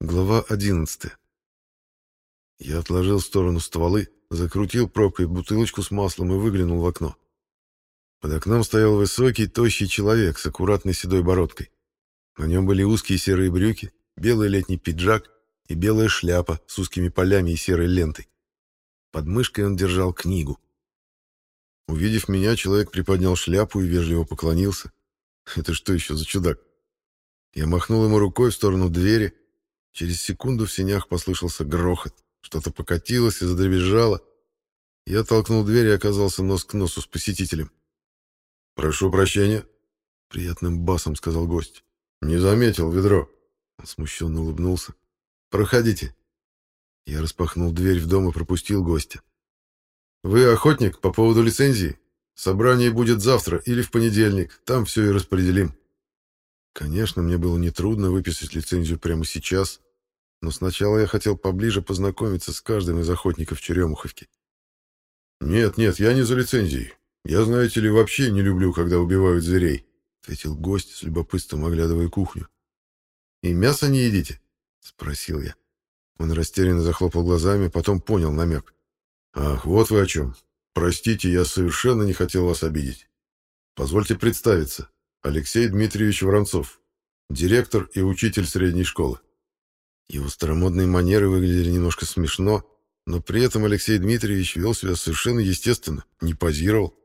Глава 11. Я отложил в сторону стволы, закрутил пробкой бутылочку с маслом и выглянул в окно. Под окном стоял высокий, тощий человек с аккуратной седой бородкой. На нем были узкие серые брюки, белый летний пиджак и белая шляпа с узкими полями и серой лентой. Под мышкой он держал книгу. Увидев меня, человек приподнял шляпу и вежливо поклонился. Это что еще за чудак? Я махнул ему рукой в сторону двери, Через секунду в сенях послышался грохот. Что-то покатилось и задребезжало. Я толкнул дверь и оказался нос к носу с посетителем. «Прошу прощения», — приятным басом сказал гость. «Не заметил ведро». Он смущенно улыбнулся. «Проходите». Я распахнул дверь в дом и пропустил гостя. «Вы охотник по поводу лицензии? Собрание будет завтра или в понедельник. Там все и распределим». Конечно, мне было нетрудно выписать лицензию прямо сейчас, но сначала я хотел поближе познакомиться с каждым из охотников Черемуховки. «Нет, нет, я не за лицензией. Я, знаете ли, вообще не люблю, когда убивают зверей», — ответил гость, с любопытством оглядывая кухню. «И мясо не едите?» — спросил я. Он растерянно захлопал глазами, потом понял намек. «Ах, вот вы о чем. Простите, я совершенно не хотел вас обидеть. Позвольте представиться. Алексей Дмитриевич Воронцов, директор и учитель средней школы. Его старомодные манеры выглядели немножко смешно, но при этом Алексей Дмитриевич вел себя совершенно естественно, не позировал.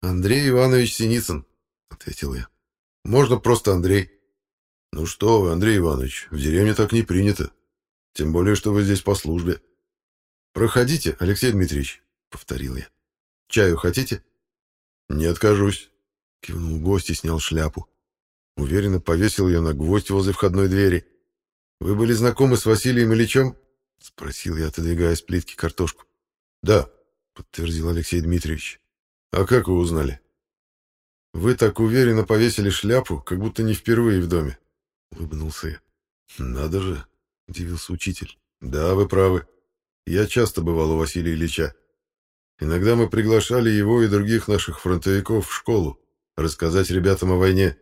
«Андрей Иванович Синицын», — ответил я. «Можно просто Андрей». «Ну что вы, Андрей Иванович, в деревне так не принято. Тем более, что вы здесь по службе». «Проходите, Алексей Дмитриевич», — повторил я. «Чаю хотите?» «Не откажусь». Кивнул гость и снял шляпу. Уверенно повесил ее на гвоздь возле входной двери. «Вы были знакомы с Василием Ильичем?» — спросил я, отодвигая с плитки картошку. «Да», — подтвердил Алексей Дмитриевич. «А как вы узнали?» «Вы так уверенно повесили шляпу, как будто не впервые в доме», — улыбнулся я. «Надо же», — удивился учитель. «Да, вы правы. Я часто бывал у Василия Ильича. Иногда мы приглашали его и других наших фронтовиков в школу рассказать ребятам о войне.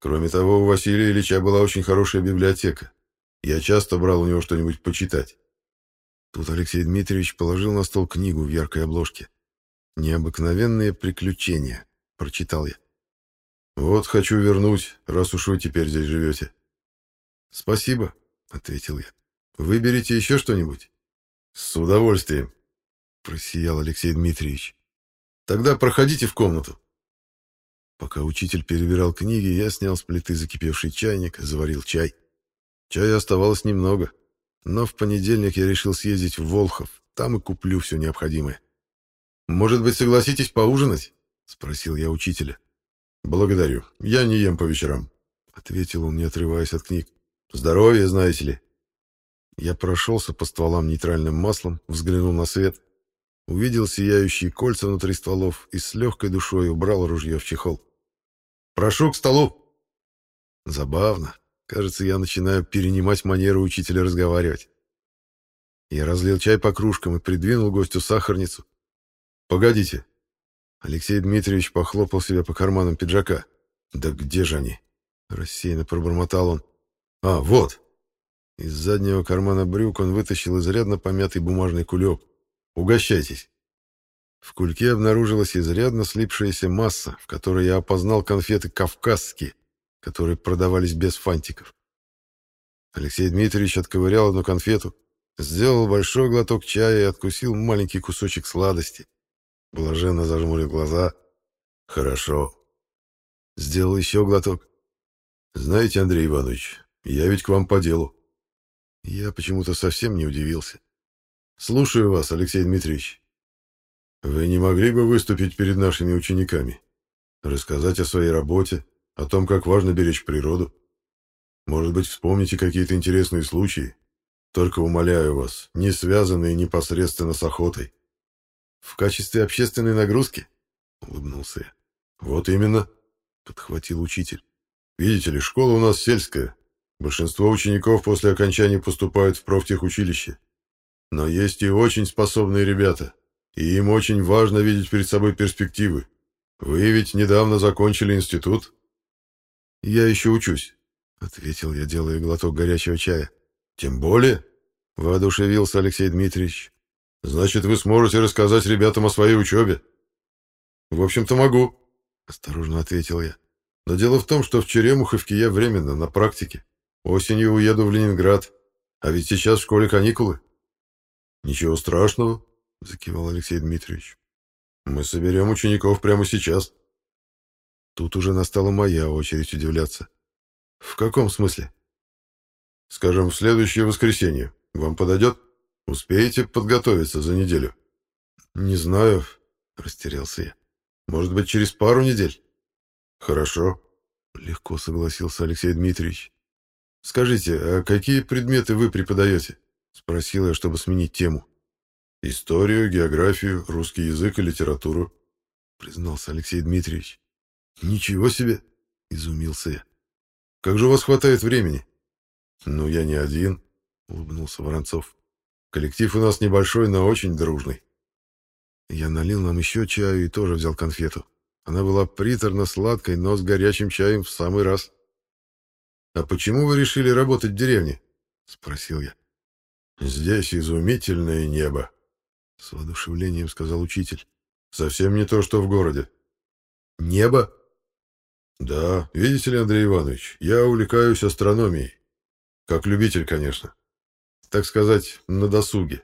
Кроме того, у Василия Ильича была очень хорошая библиотека. Я часто брал у него что-нибудь почитать. Тут Алексей Дмитриевич положил на стол книгу в яркой обложке. «Необыкновенные приключения», — прочитал я. «Вот хочу вернуть, раз уж вы теперь здесь живете». «Спасибо», — ответил я. «Выберите еще что-нибудь?» «С удовольствием», — просиял Алексей Дмитриевич. «Тогда проходите в комнату». Пока учитель перебирал книги, я снял с плиты закипевший чайник, заварил чай. Чая оставалось немного, но в понедельник я решил съездить в Волхов, там и куплю все необходимое. «Может быть, согласитесь поужинать?» — спросил я учителя. «Благодарю, я не ем по вечерам», — ответил он, не отрываясь от книг. «Здоровье, знаете ли». Я прошелся по стволам нейтральным маслом, взглянул на свет, увидел сияющие кольца внутри стволов и с легкой душой убрал ружье в чехол. Прошу к столу!» Забавно. Кажется, я начинаю перенимать манеру учителя разговаривать. Я разлил чай по кружкам и придвинул гостю сахарницу. «Погодите!» Алексей Дмитриевич похлопал себя по карманам пиджака. «Да где же они?» Рассеянно пробормотал он. «А, вот!» Из заднего кармана брюк он вытащил изрядно помятый бумажный кулек. «Угощайтесь!» В кульке обнаружилась изрядно слипшаяся масса, в которой я опознал конфеты кавказские, которые продавались без фантиков. Алексей Дмитриевич отковырял одну конфету, сделал большой глоток чая и откусил маленький кусочек сладости. Блаженно зажмурил глаза. «Хорошо». Сделал еще глоток. «Знаете, Андрей Иванович, я ведь к вам по делу». Я почему-то совсем не удивился. «Слушаю вас, Алексей Дмитриевич». «Вы не могли бы выступить перед нашими учениками, рассказать о своей работе, о том, как важно беречь природу? Может быть, вспомните какие-то интересные случаи? Только умоляю вас, не связанные непосредственно с охотой». «В качестве общественной нагрузки?» — улыбнулся я. «Вот именно», — подхватил учитель. «Видите ли, школа у нас сельская. Большинство учеников после окончания поступают в профтехучилище. Но есть и очень способные ребята, и им очень важно видеть перед собой перспективы. Вы ведь недавно закончили институт?» «Я еще учусь», — ответил я, делая глоток горячего чая. «Тем более», — воодушевился Алексей Дмитриевич, — «значит, вы сможете рассказать ребятам о своей учебе». «В общем-то, могу», — осторожно ответил я. «Но дело в том, что в Черемуховке я временно, на практике. Осенью уеду в Ленинград, а ведь сейчас в школе каникулы». «Ничего страшного», — закивал Алексей Дмитриевич. «Мы соберем учеников прямо сейчас». Тут уже настала моя очередь удивляться. «В каком смысле?» «Скажем, в следующее воскресенье. Вам подойдет? Успеете подготовиться за неделю?» «Не знаю», — растерялся я. «Может быть, через пару недель?» «Хорошо», — легко согласился Алексей Дмитриевич. «Скажите, а какие предметы вы преподаете?» — спросил я, чтобы сменить тему. «Историю, географию, русский язык и литературу», — признался Алексей Дмитриевич. «Ничего себе!» — изумился я. «Как же у вас хватает времени?» «Ну, я не один», — улыбнулся Воронцов. «Коллектив у нас небольшой, но очень дружный». Я налил нам еще чаю и тоже взял конфету. Она была приторно-сладкой, но с горячим чаем в самый раз. «А почему вы решили работать в деревне?» — спросил я. «Здесь изумительное небо», с воодушевлением сказал учитель. «Совсем не то, что в городе». «Небо?» «Да, видите ли, Андрей Иванович, я увлекаюсь астрономией. Как любитель, конечно. Так сказать, на досуге.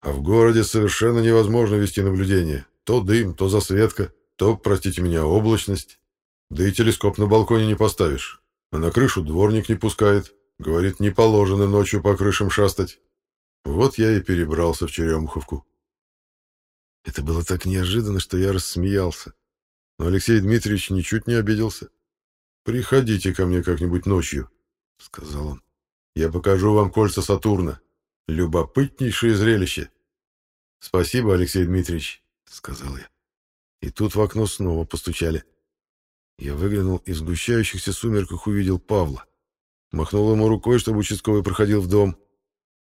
А в городе совершенно невозможно вести наблюдение. То дым, то засветка, то, простите меня, облачность. Да и телескоп на балконе не поставишь. А на крышу дворник не пускает. Говорит, не положено ночью по крышам шастать. Вот я и перебрался в Черемуховку. Это было так неожиданно, что я рассмеялся. Но Алексей Дмитриевич ничуть не обиделся. «Приходите ко мне как-нибудь ночью», — сказал он. «Я покажу вам кольца Сатурна. Любопытнейшее зрелище». «Спасибо, Алексей Дмитриевич», — сказал я. И тут в окно снова постучали. Я выглянул и в сгущающихся сумерках увидел Павла. Махнул ему рукой, чтобы участковый проходил в дом.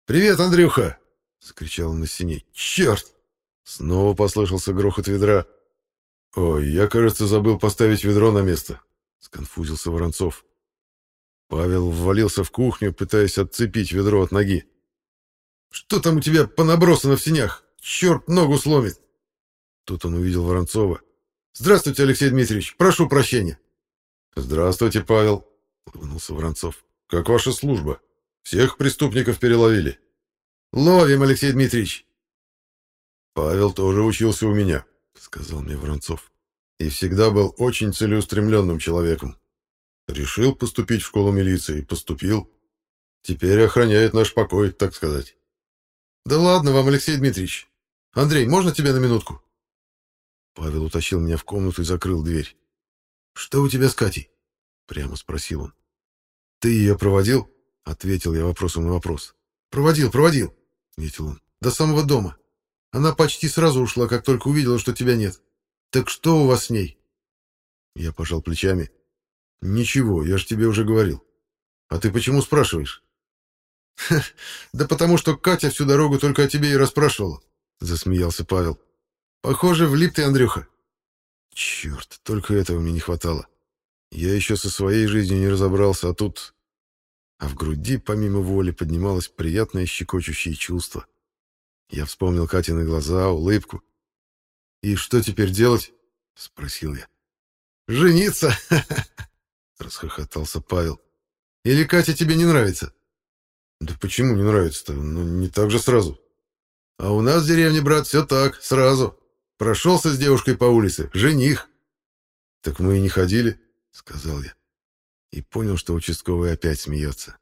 «Привет, Андрюха!» — скричал он на стене. «Черт!» Снова послышался грохот ведра. «Ой, я, кажется, забыл поставить ведро на место», — сконфузился Воронцов. Павел ввалился в кухню, пытаясь отцепить ведро от ноги. «Что там у тебя понабросано в синях? Черт ногу сломит!» Тут он увидел Воронцова. «Здравствуйте, Алексей Дмитриевич, прошу прощения!» «Здравствуйте, Павел!» — улыбнулся Воронцов. «Как ваша служба?» Всех преступников переловили. Ловим, Алексей Дмитриевич. Павел тоже учился у меня, сказал мне Воронцов. И всегда был очень целеустремленным человеком. Решил поступить в школу милиции, поступил. Теперь охраняет наш покой, так сказать. Да ладно вам, Алексей Дмитриевич. Андрей, можно тебя на минутку? Павел утащил меня в комнату и закрыл дверь. Что у тебя с Катей? Прямо спросил он. Ты ее проводил? — ответил я вопросом на вопрос. «Проводил, проводил», — ответил он, — «до самого дома. Она почти сразу ушла, как только увидела, что тебя нет. Так что у вас с ней?» Я пожал плечами. «Ничего, я же тебе уже говорил. А ты почему спрашиваешь?» Да потому что Катя всю дорогу только о тебе и расспрашивала», — засмеялся Павел. «Похоже, влип ты, Андрюха». «Черт, только этого мне не хватало. Я еще со своей жизнью не разобрался, а тут а в груди помимо воли поднималось приятное щекочущее чувство. Я вспомнил Катины глаза, улыбку. «И что теперь делать?» — спросил я. «Жениться!» — расхохотался Павел. «Или Катя тебе не нравится?» «Да почему не нравится-то? Ну, не так же сразу». «А у нас в деревне, брат, все так, сразу. Прошелся с девушкой по улице, жених». «Так мы и не ходили», — сказал я и понял, что участковый опять смеется.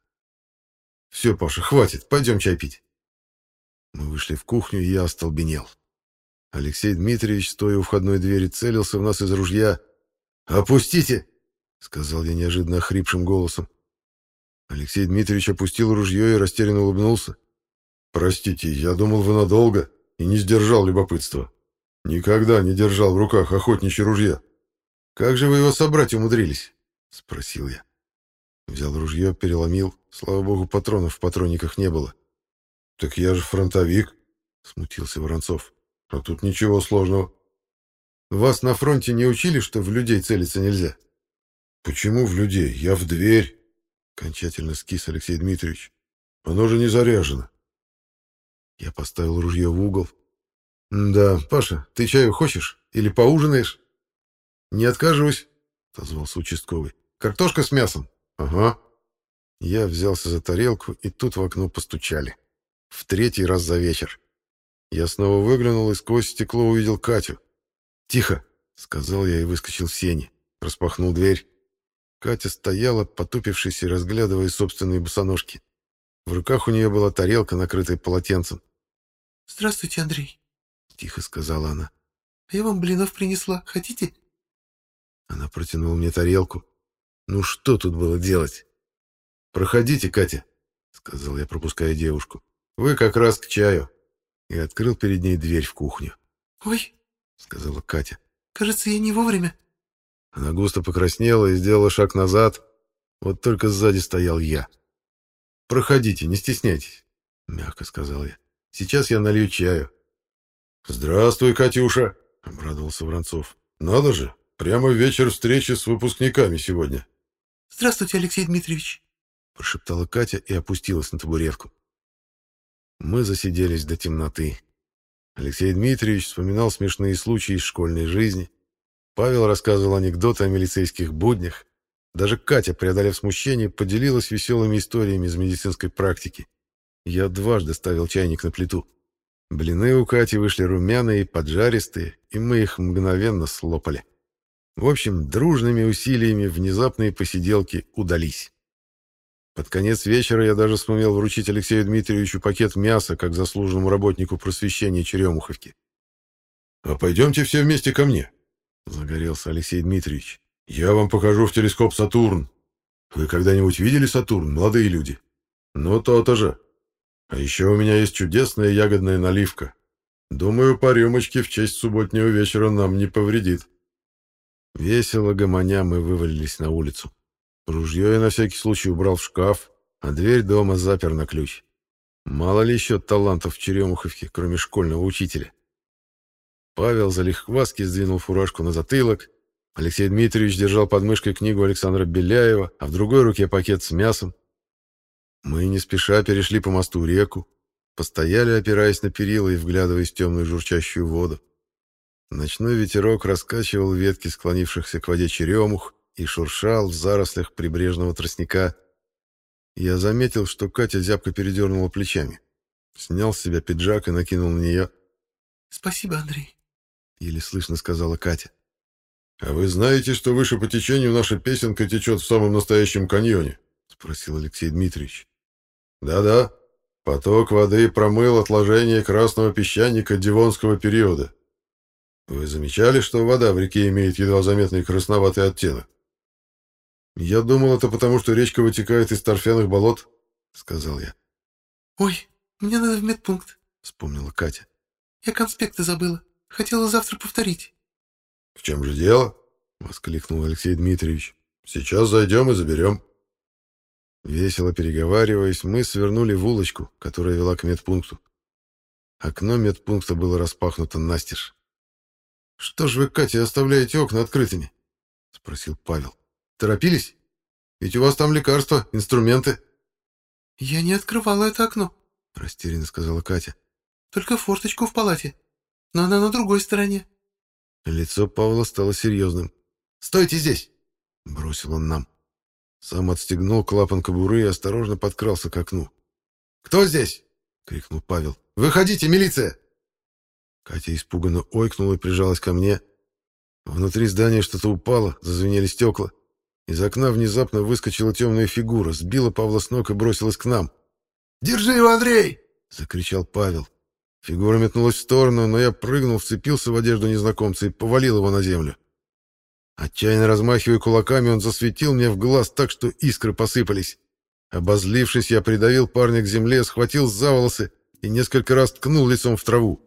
«Все, Паша, хватит, пойдем чай пить». Мы вышли в кухню, и я остолбенел. Алексей Дмитриевич, стоя у входной двери, целился в нас из ружья. «Опустите!» — сказал я неожиданно хрипшим голосом. Алексей Дмитриевич опустил ружье и растерянно улыбнулся. «Простите, я думал, вы надолго, и не сдержал любопытства. Никогда не держал в руках охотничье ружье. Как же вы его собрать умудрились?» — спросил я. Взял ружье, переломил. Слава богу, патронов в патрониках не было. «Так я же фронтовик», — смутился Воронцов. «А тут ничего сложного». «Вас на фронте не учили, что в людей целиться нельзя?» «Почему в людей? Я в дверь», — окончательно скис Алексей Дмитриевич. «Оно же не заряжено». Я поставил ружье в угол. «Да, Паша, ты чаю хочешь? Или поужинаешь?» «Не откажусь», — отозвался участковый. Картошка с мясом. Ага. Я взялся за тарелку, и тут в окно постучали. В третий раз за вечер. Я снова выглянул и сквозь стекло увидел Катю. «Тихо!» — сказал я и выскочил в сени. Распахнул дверь. Катя стояла, потупившись и разглядывая собственные босоножки. В руках у нее была тарелка, накрытая полотенцем. «Здравствуйте, Андрей», — тихо сказала она. «Я вам блинов принесла. Хотите?» Она протянула мне тарелку. Ну что тут было делать? «Проходите, Катя», — сказал я, пропуская девушку. «Вы как раз к чаю». И открыл перед ней дверь в кухню. «Ой», — сказала Катя. «Кажется, я не вовремя». Она густо покраснела и сделала шаг назад. Вот только сзади стоял я. «Проходите, не стесняйтесь», — мягко сказал я. «Сейчас я налью чаю». «Здравствуй, Катюша», — обрадовался Воронцов. «Надо же, прямо вечер встречи с выпускниками сегодня». «Здравствуйте, Алексей Дмитриевич!» — прошептала Катя и опустилась на табуретку. Мы засиделись до темноты. Алексей Дмитриевич вспоминал смешные случаи из школьной жизни. Павел рассказывал анекдоты о милицейских буднях. Даже Катя, преодолев смущение, поделилась веселыми историями из медицинской практики. Я дважды ставил чайник на плиту. Блины у Кати вышли румяные и поджаристые, и мы их мгновенно слопали. В общем, дружными усилиями внезапные посиделки удались. Под конец вечера я даже сумел вручить Алексею Дмитриевичу пакет мяса, как заслуженному работнику просвещения Черемуховки. «А пойдемте все вместе ко мне», — загорелся Алексей Дмитриевич. «Я вам покажу в телескоп Сатурн. Вы когда-нибудь видели Сатурн, молодые люди? Ну, то-то же. А еще у меня есть чудесная ягодная наливка. Думаю, по рюмочке в честь субботнего вечера нам не повредит». Весело гомоня мы вывалились на улицу. Ружье я на всякий случай убрал в шкаф, а дверь дома запер на ключ. Мало ли еще талантов в Черемуховке, кроме школьного учителя. Павел за лихваски сдвинул фуражку на затылок. Алексей Дмитриевич держал под мышкой книгу Александра Беляева, а в другой руке пакет с мясом. Мы не спеша перешли по мосту реку, постояли, опираясь на перила и вглядываясь в темную журчащую воду. Ночной ветерок раскачивал ветки склонившихся к воде черемух и шуршал в зарослях прибрежного тростника. Я заметил, что Катя зябко передернула плечами. Снял с себя пиджак и накинул на нее. «Спасибо, Андрей», — еле слышно сказала Катя. «А вы знаете, что выше по течению наша песенка течет в самом настоящем каньоне?» — спросил Алексей Дмитриевич. «Да-да, поток воды промыл отложение красного песчаника Дивонского периода», вы замечали, что вода в реке имеет едва заметный красноватый оттенок? Я думал, это потому, что речка вытекает из торфяных болот, сказал я. Ой, мне надо в медпункт, вспомнила Катя. Я конспекты забыла. Хотела завтра повторить. В чем же дело? воскликнул Алексей Дмитриевич. Сейчас зайдем и заберем. Весело переговариваясь, мы свернули в улочку, которая вела к медпункту. Окно медпункта было распахнуто настежь. «Что ж вы, Катя, оставляете окна открытыми?» — спросил Павел. «Торопились? Ведь у вас там лекарства, инструменты». «Я не открывала это окно», — растерянно сказала Катя. «Только форточку в палате, но она на другой стороне». Лицо Павла стало серьезным. «Стойте здесь!» — бросил он нам. Сам отстегнул клапан кобуры и осторожно подкрался к окну. «Кто здесь?» — крикнул Павел. «Выходите, милиция!» Катя испуганно ойкнула и прижалась ко мне. Внутри здания что-то упало, зазвенели стекла. Из окна внезапно выскочила темная фигура, сбила Павла с ног и бросилась к нам. «Держи его, Андрей!» — закричал Павел. Фигура метнулась в сторону, но я прыгнул, вцепился в одежду незнакомца и повалил его на землю. Отчаянно размахивая кулаками, он засветил мне в глаз так, что искры посыпались. Обозлившись, я придавил парня к земле, схватил за волосы и несколько раз ткнул лицом в траву.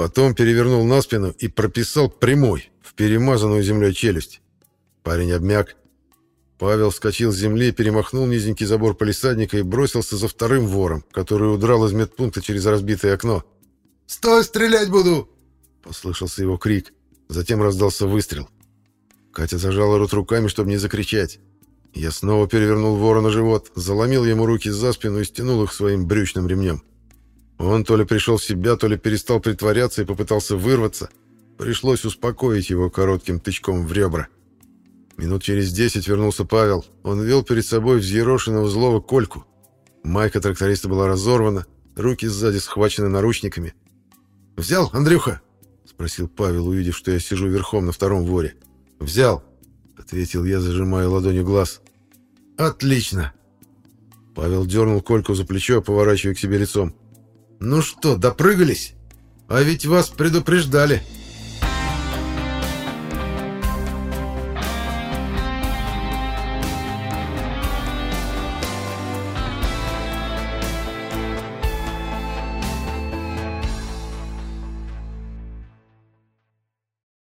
Потом перевернул на спину и прописал прямой в перемазанную землей челюсть. Парень обмяк. Павел вскочил с земли, перемахнул низенький забор полисадника и бросился за вторым вором, который удрал из медпункта через разбитое окно. «Стой, стрелять буду!» — послышался его крик. Затем раздался выстрел. Катя зажала рот руками, чтобы не закричать. Я снова перевернул вора на живот, заломил ему руки за спину и стянул их своим брючным ремнем. Он то ли пришел в себя, то ли перестал притворяться и попытался вырваться. Пришлось успокоить его коротким тычком в ребра. Минут через десять вернулся Павел. Он вел перед собой взъерошенного злого Кольку. Майка тракториста была разорвана, руки сзади схвачены наручниками. «Взял, Андрюха?» — спросил Павел, увидев, что я сижу верхом на втором воре. «Взял», — ответил я, зажимая ладонью глаз. «Отлично!» Павел дернул Кольку за плечо, поворачивая к себе лицом. Ну что, допрыгались? А ведь вас предупреждали.